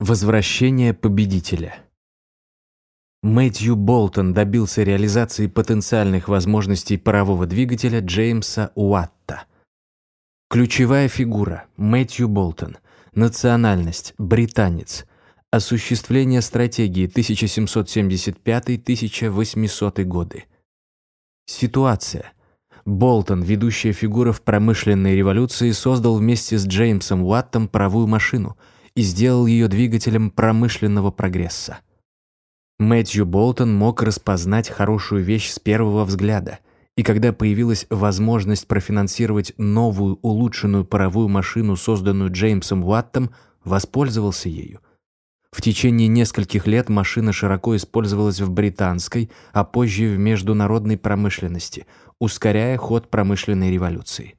Возвращение победителя. Мэтью Болтон добился реализации потенциальных возможностей парового двигателя Джеймса Уатта. Ключевая фигура – Мэтью Болтон. Национальность – британец. Осуществление стратегии 1775-1800 годы. Ситуация. Болтон, ведущая фигура в промышленной революции, создал вместе с Джеймсом Уаттом паровую машину – и сделал ее двигателем промышленного прогресса. Мэтью Болтон мог распознать хорошую вещь с первого взгляда, и когда появилась возможность профинансировать новую улучшенную паровую машину, созданную Джеймсом Уаттом, воспользовался ею. В течение нескольких лет машина широко использовалась в британской, а позже в международной промышленности, ускоряя ход промышленной революции.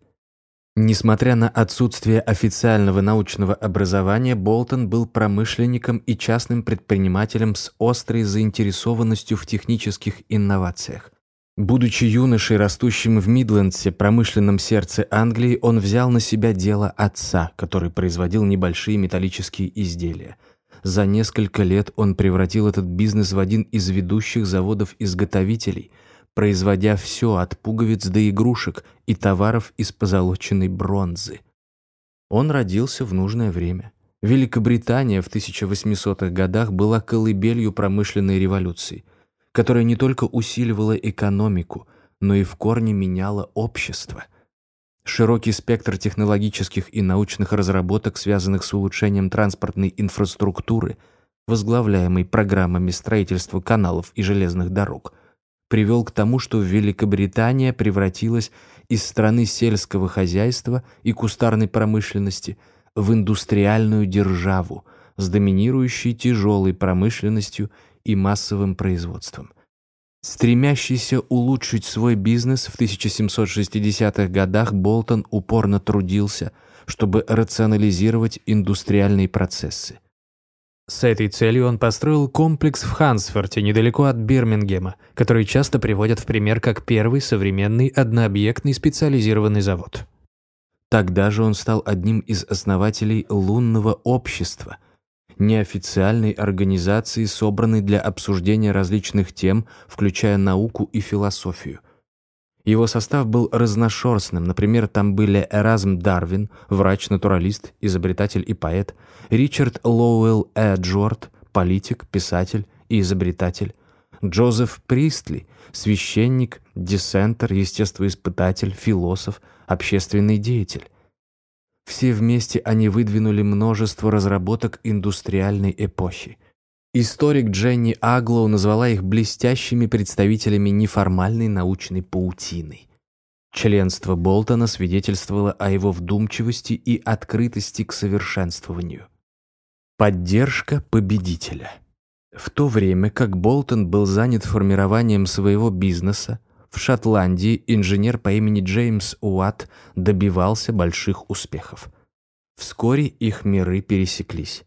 Несмотря на отсутствие официального научного образования, Болтон был промышленником и частным предпринимателем с острой заинтересованностью в технических инновациях. Будучи юношей, растущим в Мидлендсе, промышленном сердце Англии, он взял на себя дело отца, который производил небольшие металлические изделия. За несколько лет он превратил этот бизнес в один из ведущих заводов-изготовителей – производя все от пуговиц до игрушек и товаров из позолоченной бронзы. Он родился в нужное время. Великобритания в 1800-х годах была колыбелью промышленной революции, которая не только усиливала экономику, но и в корне меняла общество. Широкий спектр технологических и научных разработок, связанных с улучшением транспортной инфраструктуры, возглавляемой программами строительства каналов и железных дорог – привел к тому, что Великобритания превратилась из страны сельского хозяйства и кустарной промышленности в индустриальную державу с доминирующей тяжелой промышленностью и массовым производством. Стремящийся улучшить свой бизнес в 1760-х годах Болтон упорно трудился, чтобы рационализировать индустриальные процессы. С этой целью он построил комплекс в Хансфорте, недалеко от Бирмингема, который часто приводят в пример как первый современный однообъектный специализированный завод. Тогда же он стал одним из основателей лунного общества, неофициальной организации, собранной для обсуждения различных тем, включая науку и философию – его состав был разношерстным, например, там были Эразм Дарвин, врач-натуралист, изобретатель и поэт, Ричард Лоуэлл Эджуард, политик, писатель и изобретатель, Джозеф Пристли, священник, диссентер, естествоиспытатель, философ, общественный деятель. Все вместе они выдвинули множество разработок индустриальной эпохи – Историк Дженни Аглоу назвала их блестящими представителями неформальной научной паутины. Членство Болтона свидетельствовало о его вдумчивости и открытости к совершенствованию. Поддержка победителя. В то время как Болтон был занят формированием своего бизнеса, в Шотландии инженер по имени Джеймс Уатт добивался больших успехов. Вскоре их миры пересеклись.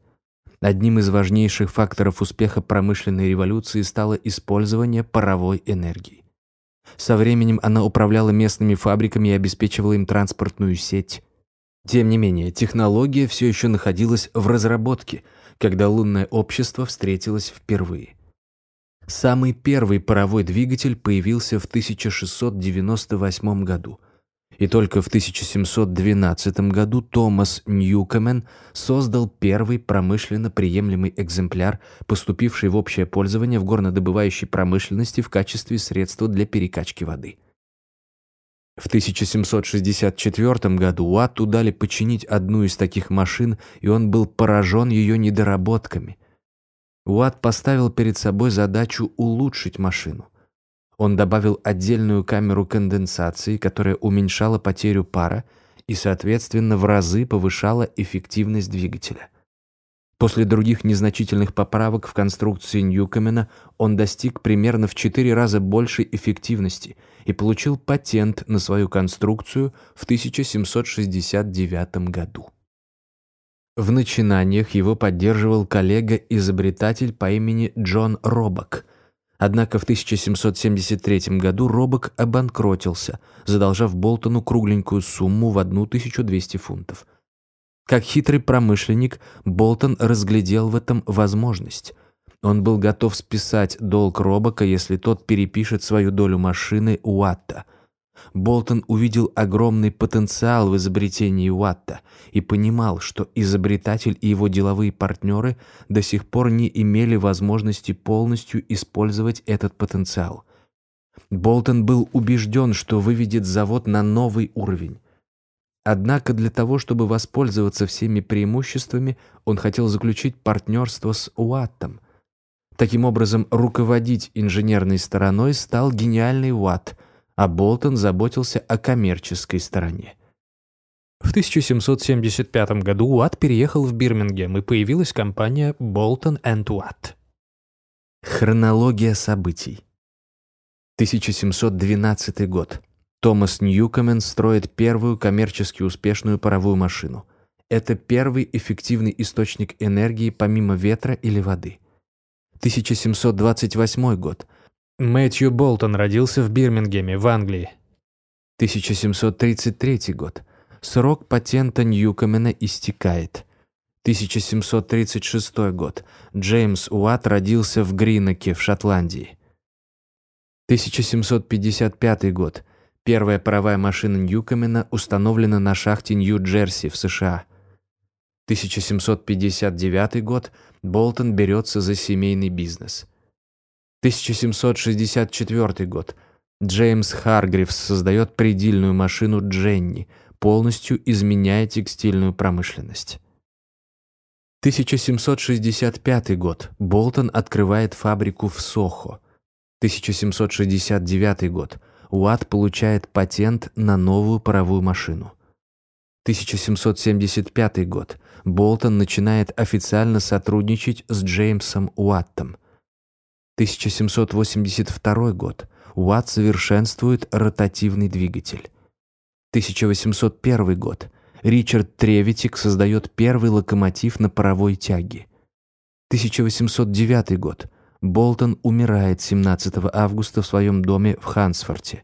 Одним из важнейших факторов успеха промышленной революции стало использование паровой энергии. Со временем она управляла местными фабриками и обеспечивала им транспортную сеть. Тем не менее, технология все еще находилась в разработке, когда лунное общество встретилось впервые. Самый первый паровой двигатель появился в 1698 году – и только в 1712 году Томас Ньюкомен создал первый промышленно приемлемый экземпляр, поступивший в общее пользование в горнодобывающей промышленности в качестве средства для перекачки воды. В 1764 году Уатту дали починить одну из таких машин, и он был поражен ее недоработками. Уатт поставил перед собой задачу улучшить машину. Он добавил отдельную камеру конденсации, которая уменьшала потерю пара и, соответственно, в разы повышала эффективность двигателя. После других незначительных поправок в конструкции Ньюкомена он достиг примерно в 4 раза большей эффективности и получил патент на свою конструкцию в 1769 году. В начинаниях его поддерживал коллега-изобретатель по имени Джон Робок – Однако в 1773 году Робок обанкротился, задолжав Болтону кругленькую сумму в 1200 фунтов. Как хитрый промышленник, Болтон разглядел в этом возможность. Он был готов списать долг Робока, если тот перепишет свою долю машины Уатта. Болтон увидел огромный потенциал в изобретении Уатта и понимал, что изобретатель и его деловые партнеры до сих пор не имели возможности полностью использовать этот потенциал. Болтон был убежден, что выведет завод на новый уровень. Однако для того, чтобы воспользоваться всеми преимуществами, он хотел заключить партнерство с Уаттом. Таким образом, руководить инженерной стороной стал гениальный Уатт, а Болтон заботился о коммерческой стороне. В 1775 году Уатт переехал в Бирмингем, и появилась компания Bolton Watt. Хронология событий. 1712 год. Томас Ньюкомен строит первую коммерчески успешную паровую машину. Это первый эффективный источник энергии помимо ветра или воды. 1728 год. Мэтью Болтон родился в Бирмингеме, в Англии. 1733 год. Срок патента Ньюкомена истекает. 1736 год. Джеймс Уатт родился в Гриноке в Шотландии. 1755 год. Первая паровая машина Ньюкомена установлена на шахте Нью-Джерси в США. 1759 год. Болтон берется за семейный бизнес. 1764 год. Джеймс Харгривс создает предельную машину Дженни, полностью изменяя текстильную промышленность. 1765 год. Болтон открывает фабрику в Сохо. 1769 год. Уатт получает патент на новую паровую машину. 1775 год. Болтон начинает официально сотрудничать с Джеймсом Уаттом. 1782 год. Уатт совершенствует ротативный двигатель. 1801 год. Ричард Тревитик создает первый локомотив на паровой тяге. 1809 год. Болтон умирает 17 августа в своем доме в Хансфорте.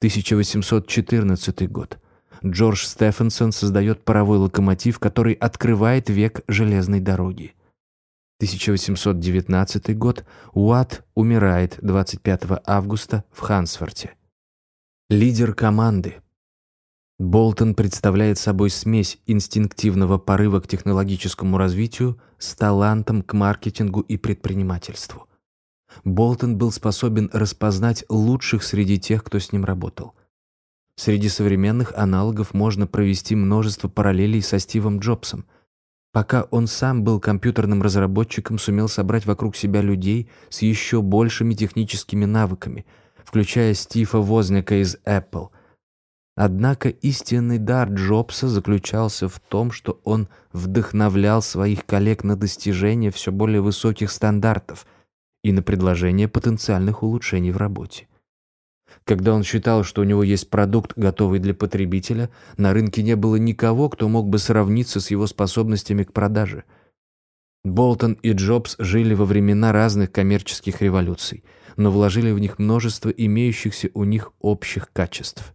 1814 год. Джордж Стефенсон создает паровой локомотив, который открывает век железной дороги. 1819 год. Уатт умирает 25 августа в Хансфорте. Лидер команды. Болтон представляет собой смесь инстинктивного порыва к технологическому развитию с талантом к маркетингу и предпринимательству. Болтон был способен распознать лучших среди тех, кто с ним работал. Среди современных аналогов можно провести множество параллелей со Стивом Джобсом – Пока он сам был компьютерным разработчиком, сумел собрать вокруг себя людей с еще большими техническими навыками, включая Стива Возняка из Apple. Однако истинный дар Джобса заключался в том, что он вдохновлял своих коллег на достижение все более высоких стандартов и на предложение потенциальных улучшений в работе. Когда он считал, что у него есть продукт, готовый для потребителя, на рынке не было никого, кто мог бы сравниться с его способностями к продаже. Болтон и Джобс жили во времена разных коммерческих революций, но вложили в них множество имеющихся у них общих качеств.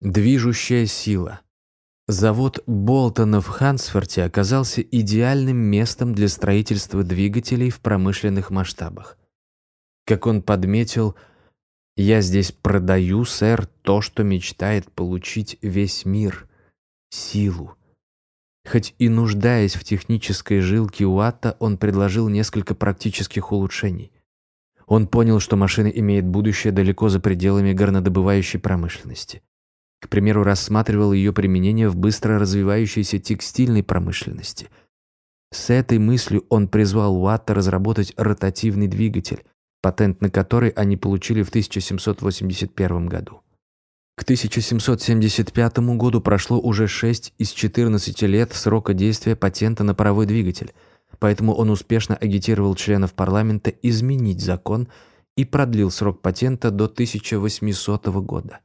Движущая сила. Завод Болтона в Хансфорте оказался идеальным местом для строительства двигателей в промышленных масштабах. Как он подметил, я здесь продаю, сэр, то, что мечтает получить весь мир. Силу. Хоть и нуждаясь в технической жилке Уатта, он предложил несколько практических улучшений. Он понял, что машина имеет будущее далеко за пределами горнодобывающей промышленности. К примеру, рассматривал ее применение в быстро развивающейся текстильной промышленности. С этой мыслью он призвал Уатта разработать ротативный двигатель, патент на который они получили в 1781 году. К 1775 году прошло уже 6 из 14 лет срока действия патента на паровой двигатель, поэтому он успешно агитировал членов парламента изменить закон и продлил срок патента до 1800 года.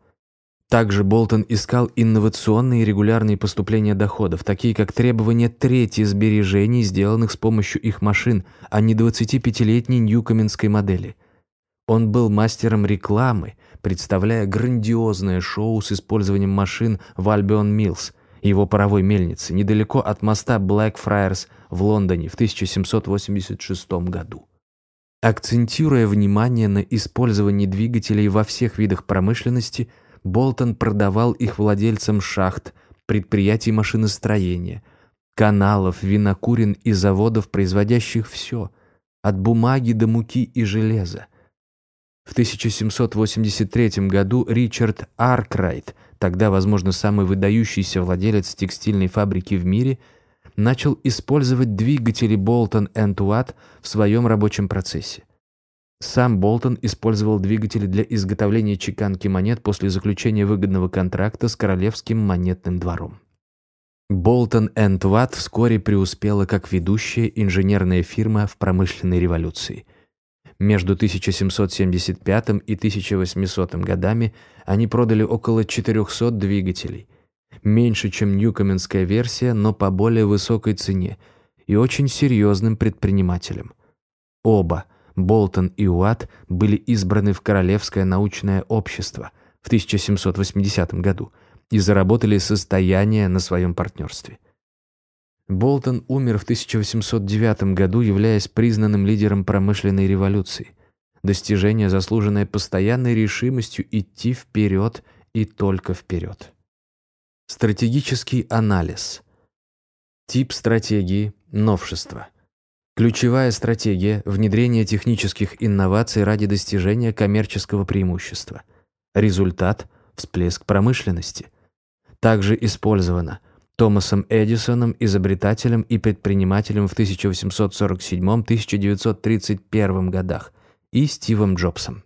Также Болтон искал инновационные регулярные поступления доходов, такие как требование трети сбережений, сделанных с помощью их машин, а не 25-летней ньюкоменской модели. Он был мастером рекламы, представляя грандиозное шоу с использованием машин в Альбион Миллс его паровой мельницы, недалеко от моста Блэкфрайерс в Лондоне в 1786 году. Акцентируя внимание на использовании двигателей во всех видах промышленности, Болтон продавал их владельцам шахт, предприятий машиностроения, каналов, винокурен и заводов, производящих все, от бумаги до муки и железа. В 1783 году Ричард Аркрайт, тогда, возможно, самый выдающийся владелец текстильной фабрики в мире, начал использовать двигатели Болтон Уатт в своем рабочем процессе. Сам Болтон использовал двигатели для изготовления чеканки монет после заключения выгодного контракта с Королевским монетным двором. Болтон Уатт вскоре преуспела как ведущая инженерная фирма в промышленной революции – между 1775 и 1800 годами они продали около 400 двигателей. Меньше, чем Ньюкоменская версия, но по более высокой цене и очень серьезным предпринимателям. Оба, Болтон и Уатт, были избраны в Королевское научное общество в 1780 году и заработали состояние на своем партнерстве. Болтон умер в 1809 году, являясь признанным лидером промышленной революции. Достижение, заслуженное постоянной решимостью идти вперед и только вперед. Стратегический анализ. Тип стратегии – новшество. Ключевая стратегия – внедрение технических инноваций ради достижения коммерческого преимущества. Результат – всплеск промышленности. Также использовано – Томасом Эдисоном, изобретателем и предпринимателем в 1847-1931 годах, и Стивом Джобсом.